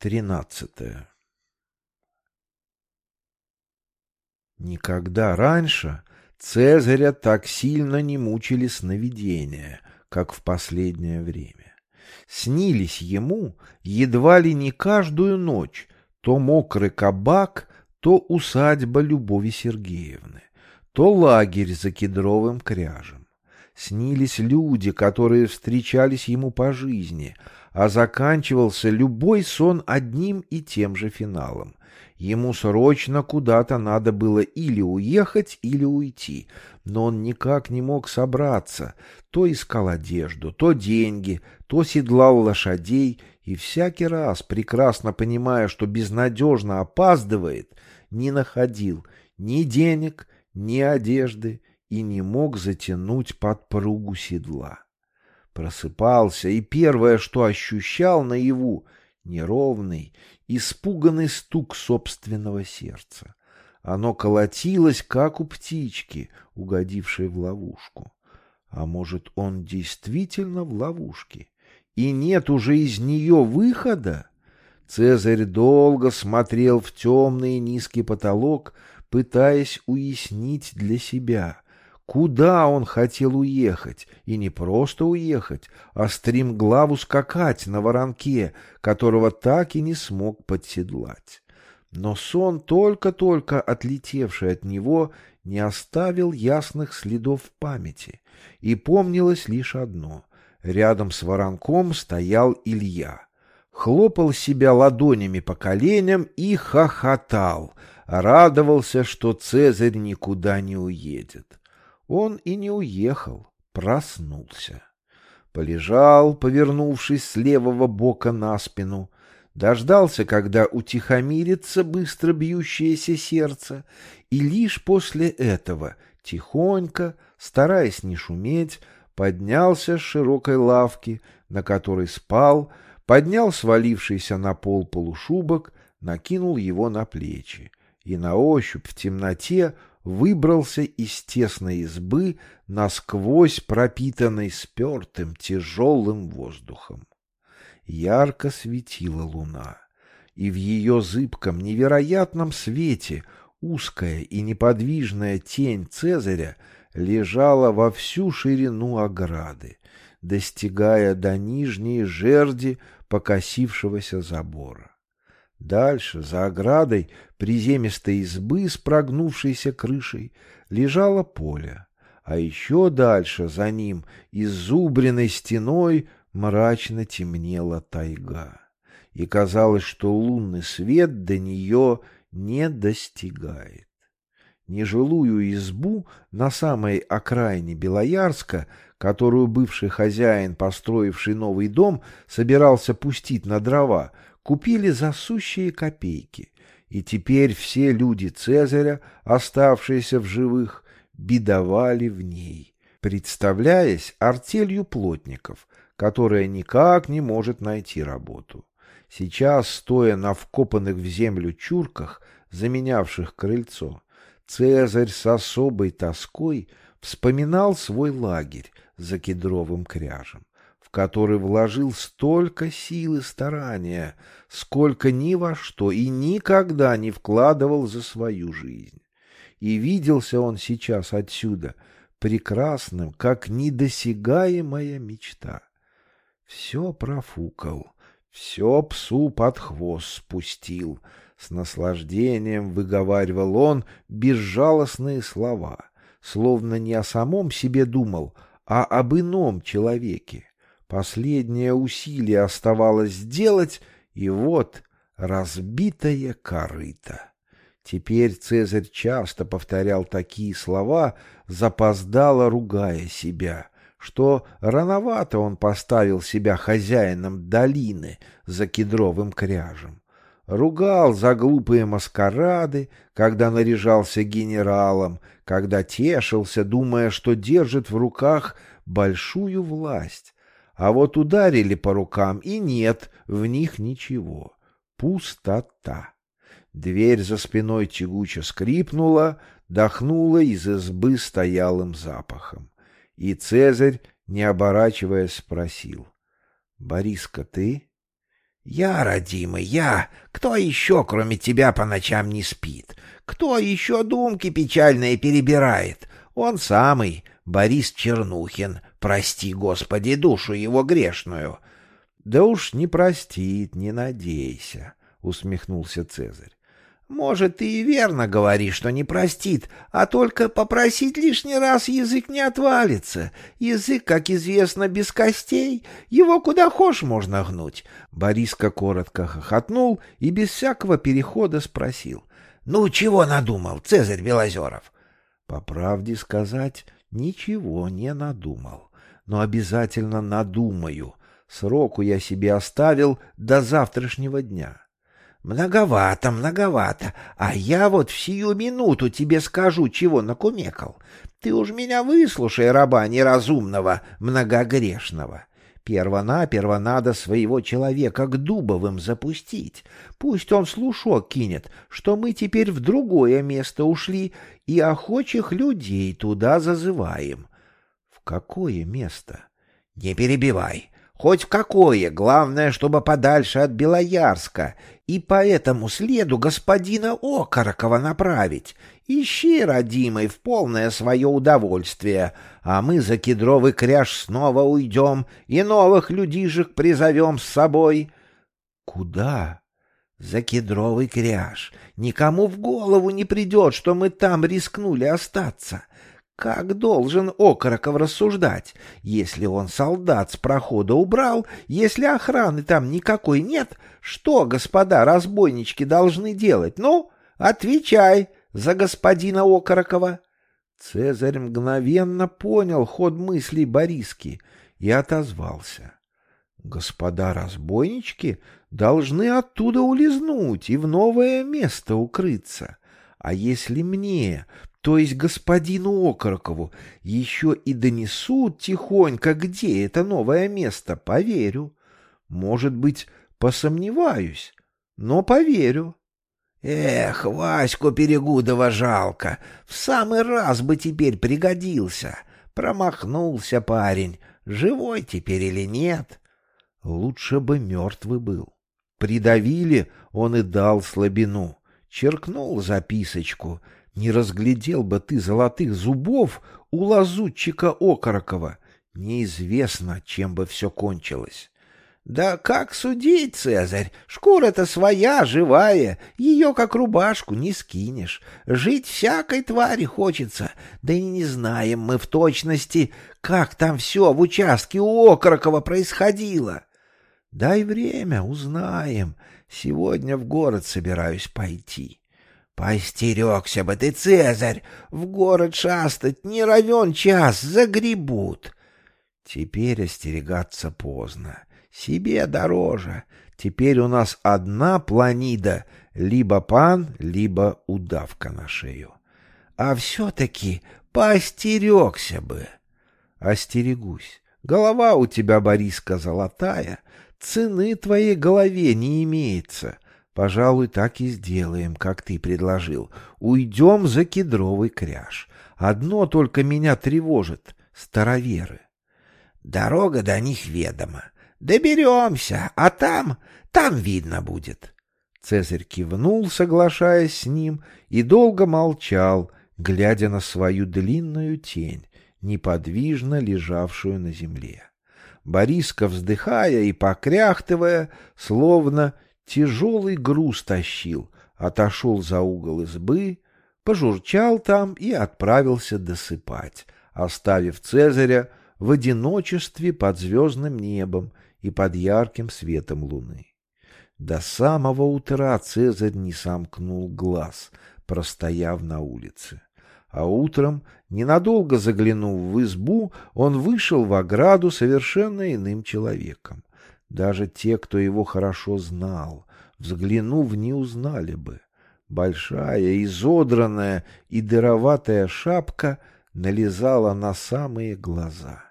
Тринадцатое. Никогда раньше Цезаря так сильно не мучили сновидения, как в последнее время. Снились ему едва ли не каждую ночь то мокрый кабак, то усадьба Любови Сергеевны, то лагерь за кедровым кряжем. Снились люди, которые встречались ему по жизни — а заканчивался любой сон одним и тем же финалом. Ему срочно куда-то надо было или уехать, или уйти, но он никак не мог собраться. То искал одежду, то деньги, то седлал лошадей, и всякий раз, прекрасно понимая, что безнадежно опаздывает, не находил ни денег, ни одежды и не мог затянуть подпругу седла. Просыпался, и первое, что ощущал наяву, неровный, испуганный стук собственного сердца. Оно колотилось, как у птички, угодившей в ловушку. А может, он действительно в ловушке, и нет уже из нее выхода? Цезарь долго смотрел в темный низкий потолок, пытаясь уяснить для себя — Куда он хотел уехать? И не просто уехать, а стримглав ускакать на воронке, которого так и не смог подседлать. Но сон, только-только отлетевший от него, не оставил ясных следов в памяти, и помнилось лишь одно — рядом с воронком стоял Илья. Хлопал себя ладонями по коленям и хохотал, радовался, что Цезарь никуда не уедет. Он и не уехал, проснулся. Полежал, повернувшись с левого бока на спину, дождался, когда утихомирится быстро бьющееся сердце, и лишь после этого, тихонько, стараясь не шуметь, поднялся с широкой лавки, на которой спал, поднял свалившийся на пол полушубок, накинул его на плечи. И на ощупь в темноте выбрался из тесной избы, насквозь пропитанной спертым тяжелым воздухом. Ярко светила луна, и в ее зыбком невероятном свете узкая и неподвижная тень Цезаря лежала во всю ширину ограды, достигая до нижней жерди покосившегося забора. Дальше, за оградой приземистой избы с прогнувшейся крышей, лежало поле, а еще дальше, за ним, изубренной стеной, мрачно темнела тайга. И казалось, что лунный свет до нее не достигает. Нежилую избу на самой окраине Белоярска, которую бывший хозяин, построивший новый дом, собирался пустить на дрова, купили за сущие копейки, и теперь все люди Цезаря, оставшиеся в живых, бедовали в ней, представляясь артелью плотников, которая никак не может найти работу. Сейчас, стоя на вкопанных в землю чурках, заменявших крыльцо, Цезарь с особой тоской вспоминал свой лагерь за кедровым кряжем который вложил столько сил и старания, сколько ни во что и никогда не вкладывал за свою жизнь. И виделся он сейчас отсюда прекрасным, как недосягаемая мечта. Все профукал, все псу под хвост спустил, с наслаждением выговаривал он безжалостные слова, словно не о самом себе думал, а об ином человеке. Последнее усилие оставалось сделать, и вот разбитая корыто. Теперь Цезарь часто повторял такие слова, запоздало ругая себя, что рановато он поставил себя хозяином долины за кедровым кряжем. Ругал за глупые маскарады, когда наряжался генералом, когда тешился, думая, что держит в руках большую власть, а вот ударили по рукам, и нет в них ничего. Пустота. Дверь за спиной тягуче скрипнула, дохнула из избы стоялым запахом. И Цезарь, не оборачиваясь, спросил. — Бориска, ты? «Я, родимый, я! Кто еще, кроме тебя, по ночам не спит? Кто еще думки печальные перебирает? Он самый, Борис Чернухин, прости, Господи, душу его грешную!» «Да уж не простит, не надейся», — усмехнулся Цезарь. Может, ты и верно говоришь, что не простит, а только попросить лишний раз язык не отвалится. Язык, как известно, без костей, его куда хошь можно гнуть. Бориска коротко хохотнул и без всякого перехода спросил. — Ну, чего надумал, Цезарь Белозеров? По правде сказать, ничего не надумал, но обязательно надумаю. Сроку я себе оставил до завтрашнего дня. — Многовато, многовато. А я вот в сию минуту тебе скажу, чего накумекал. Ты уж меня выслушай, раба неразумного, многогрешного. Перво-наперво надо своего человека к Дубовым запустить. Пусть он слушок кинет, что мы теперь в другое место ушли и охочих людей туда зазываем. Какое место? Не перебивай. Хоть в какое, главное, чтобы подальше от Белоярска, и по этому следу господина Окорокова направить. Ищи, родимый, в полное свое удовольствие, а мы за кедровый кряж снова уйдем и новых людишек призовем с собой. Куда? За кедровый кряж. Никому в голову не придет, что мы там рискнули остаться. Как должен Окороков рассуждать, если он солдат с прохода убрал, если охраны там никакой нет, что, господа разбойнички, должны делать? Ну, отвечай за господина Окорокова. Цезарь мгновенно понял ход мыслей Бориски и отозвался. Господа разбойнички должны оттуда улизнуть и в новое место укрыться. А если мне то есть господину Окорокову, еще и донесут тихонько, где это новое место, поверю. Может быть, посомневаюсь, но поверю. Эх, Ваську Перегудова жалко, в самый раз бы теперь пригодился. Промахнулся парень, живой теперь или нет? Лучше бы мертвый был. Придавили, он и дал слабину. Черкнул записочку — не разглядел бы ты золотых зубов у лазутчика Окорокова. Неизвестно, чем бы все кончилось. Да как судить, Цезарь? Шкура-то своя, живая, ее как рубашку не скинешь. Жить всякой твари хочется, да и не знаем мы в точности, как там все в участке у Окорокова происходило. Дай время, узнаем. Сегодня в город собираюсь пойти. Поостерегся бы ты, Цезарь, в город шастать не равен час, загребут. Теперь остерегаться поздно, себе дороже. Теперь у нас одна планида, либо пан, либо удавка на шею. А все-таки поостерегся бы. Остерегусь. Голова у тебя, Бориска, золотая, цены твоей голове не имеется — Пожалуй, так и сделаем, как ты предложил. Уйдем за кедровый кряж. Одно только меня тревожит — староверы. Дорога до них ведома. Доберемся, а там, там видно будет. Цезарь кивнул, соглашаясь с ним, и долго молчал, глядя на свою длинную тень, неподвижно лежавшую на земле. Бориска, вздыхая и покряхтывая, словно тяжелый груз тащил, отошел за угол избы, пожурчал там и отправился досыпать, оставив Цезаря в одиночестве под звездным небом и под ярким светом луны. До самого утра Цезарь не сомкнул глаз, простояв на улице. А утром, ненадолго заглянув в избу, он вышел в ограду совершенно иным человеком. Даже те, кто его хорошо знал, взглянув, не узнали бы. Большая, изодранная и дыроватая шапка налезала на самые глаза.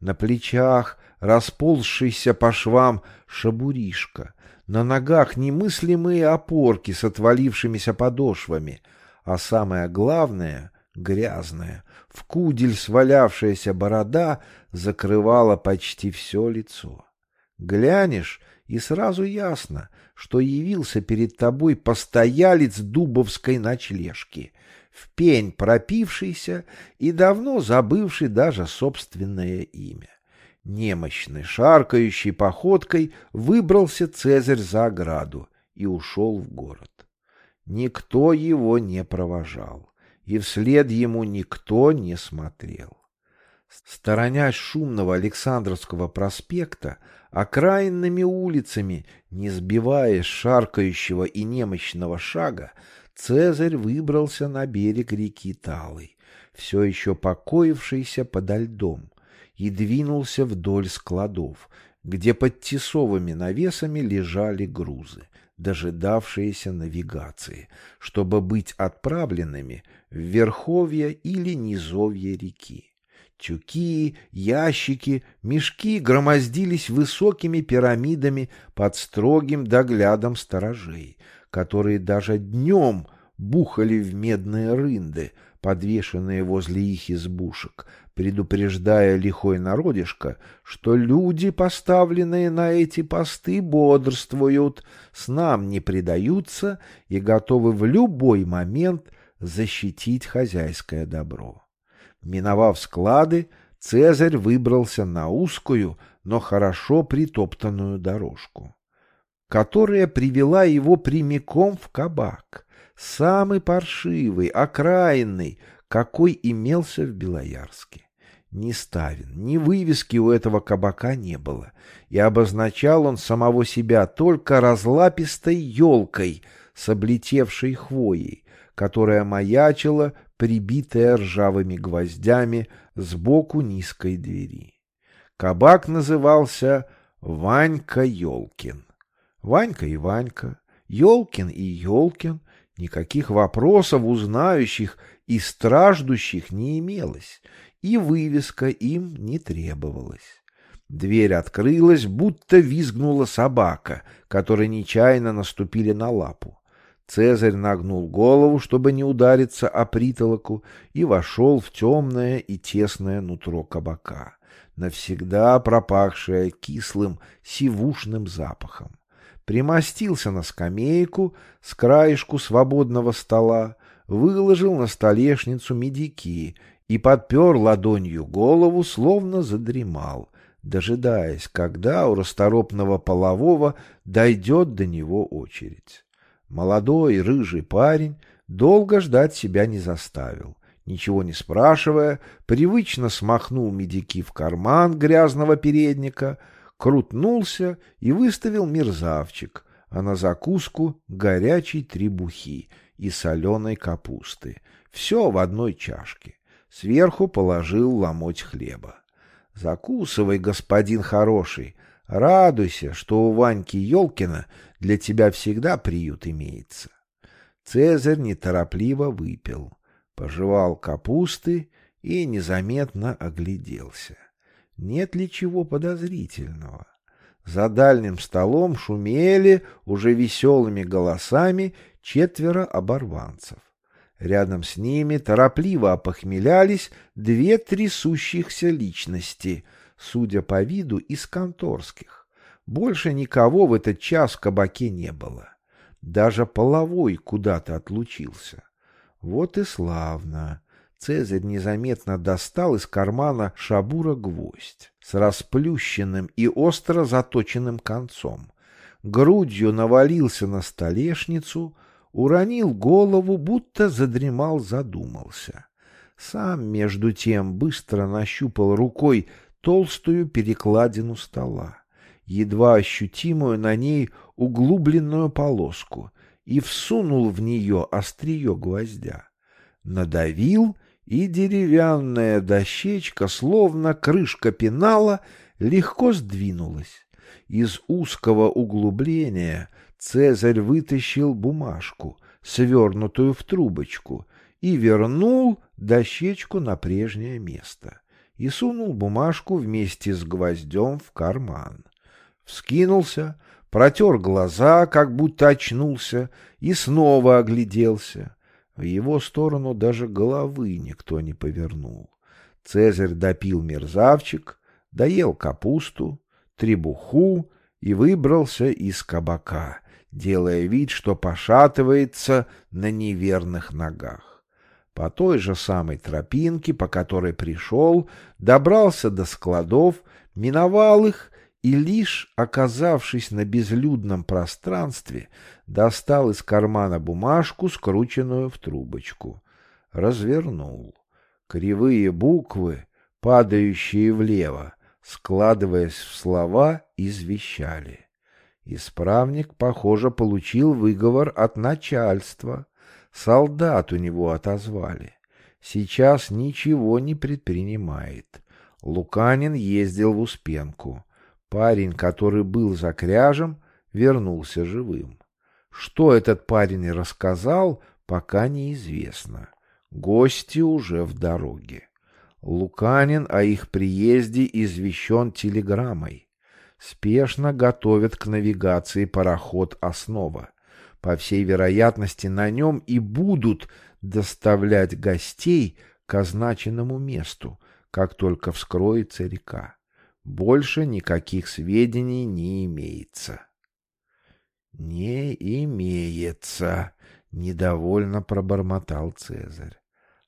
На плечах расползшийся по швам шабуришка, на ногах немыслимые опорки с отвалившимися подошвами, а самое главное — грязная, в кудель свалявшаяся борода закрывала почти все лицо. Глянешь, и сразу ясно, что явился перед тобой постоялец дубовской ночлежки, в пень пропившийся и давно забывший даже собственное имя. Немощной, шаркающей походкой выбрался Цезарь за ограду и ушел в город. Никто его не провожал, и вслед ему никто не смотрел. Сторонясь шумного Александровского проспекта, окраинными улицами, не сбивая шаркающего и немощного шага, Цезарь выбрался на берег реки Талой, все еще покоившийся подо льдом, и двинулся вдоль складов, где под тесовыми навесами лежали грузы, дожидавшиеся навигации, чтобы быть отправленными в верховье или низовье реки. Тюки, ящики, мешки громоздились высокими пирамидами под строгим доглядом сторожей, которые даже днем бухали в медные рынды, подвешенные возле их избушек, предупреждая лихой народишко, что люди, поставленные на эти посты, бодрствуют, снам не предаются и готовы в любой момент защитить хозяйское добро. Миновав склады, Цезарь выбрался на узкую, но хорошо притоптанную дорожку, которая привела его прямиком в кабак, самый паршивый, окраинный, какой имелся в Белоярске. Ни ставен, ни вывески у этого кабака не было, и обозначал он самого себя только разлапистой елкой с облетевшей хвоей, которая маячила прибитая ржавыми гвоздями сбоку низкой двери. Кабак назывался Ванька Ёлкин. Ванька и Ванька, Ёлкин и Ёлкин, никаких вопросов узнающих и страждущих не имелось, и вывеска им не требовалась. Дверь открылась, будто визгнула собака, которой нечаянно наступили на лапу. Цезарь нагнул голову, чтобы не удариться о притолоку, и вошел в темное и тесное нутро кабака, навсегда пропахшее кислым сивушным запахом. Примостился на скамейку с краешку свободного стола, выложил на столешницу медики и подпер ладонью голову, словно задремал, дожидаясь, когда у расторопного полового дойдет до него очередь. Молодой рыжий парень долго ждать себя не заставил. Ничего не спрашивая, привычно смахнул медики в карман грязного передника, крутнулся и выставил мерзавчик, а на закуску горячей требухи и соленой капусты. Все в одной чашке. Сверху положил ломоть хлеба. Закусывай, господин хороший, радуйся, что у Ваньки Ёлкина для тебя всегда приют имеется. Цезарь неторопливо выпил, пожевал капусты и незаметно огляделся. Нет ли чего подозрительного? За дальним столом шумели уже веселыми голосами четверо оборванцев. Рядом с ними торопливо опохмелялись две трясущихся личности, судя по виду, из конторских. Больше никого в этот час в кабаке не было. Даже половой куда-то отлучился. Вот и славно. Цезарь незаметно достал из кармана шабура гвоздь с расплющенным и остро заточенным концом. Грудью навалился на столешницу, уронил голову, будто задремал, задумался. Сам, между тем, быстро нащупал рукой толстую перекладину стола едва ощутимую на ней углубленную полоску и всунул в нее острие гвоздя. Надавил, и деревянная дощечка, словно крышка пенала, легко сдвинулась. Из узкого углубления Цезарь вытащил бумажку, свернутую в трубочку, и вернул дощечку на прежнее место и сунул бумажку вместе с гвоздем в карман вскинулся, протер глаза, как будто очнулся, и снова огляделся. В его сторону даже головы никто не повернул. Цезарь допил мерзавчик, доел капусту, требуху и выбрался из кабака, делая вид, что пошатывается на неверных ногах. По той же самой тропинке, по которой пришел, добрался до складов, миновал их и лишь, оказавшись на безлюдном пространстве, достал из кармана бумажку, скрученную в трубочку. Развернул. Кривые буквы, падающие влево, складываясь в слова, извещали. Исправник, похоже, получил выговор от начальства. Солдат у него отозвали. Сейчас ничего не предпринимает. Луканин ездил в Успенку. Парень, который был за кряжем, вернулся живым. Что этот парень рассказал, пока неизвестно. Гости уже в дороге. Луканин о их приезде извещен телеграммой. Спешно готовят к навигации пароход «Основа». По всей вероятности, на нем и будут доставлять гостей к означенному месту, как только вскроется река. Больше никаких сведений не имеется. «Не имеется», — недовольно пробормотал Цезарь.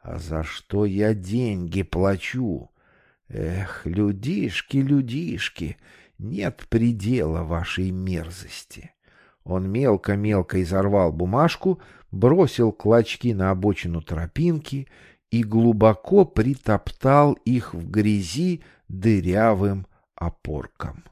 «А за что я деньги плачу? Эх, людишки, людишки, нет предела вашей мерзости». Он мелко-мелко изорвал бумажку, бросил клочки на обочину тропинки и глубоко притоптал их в грязи дырявым опорком.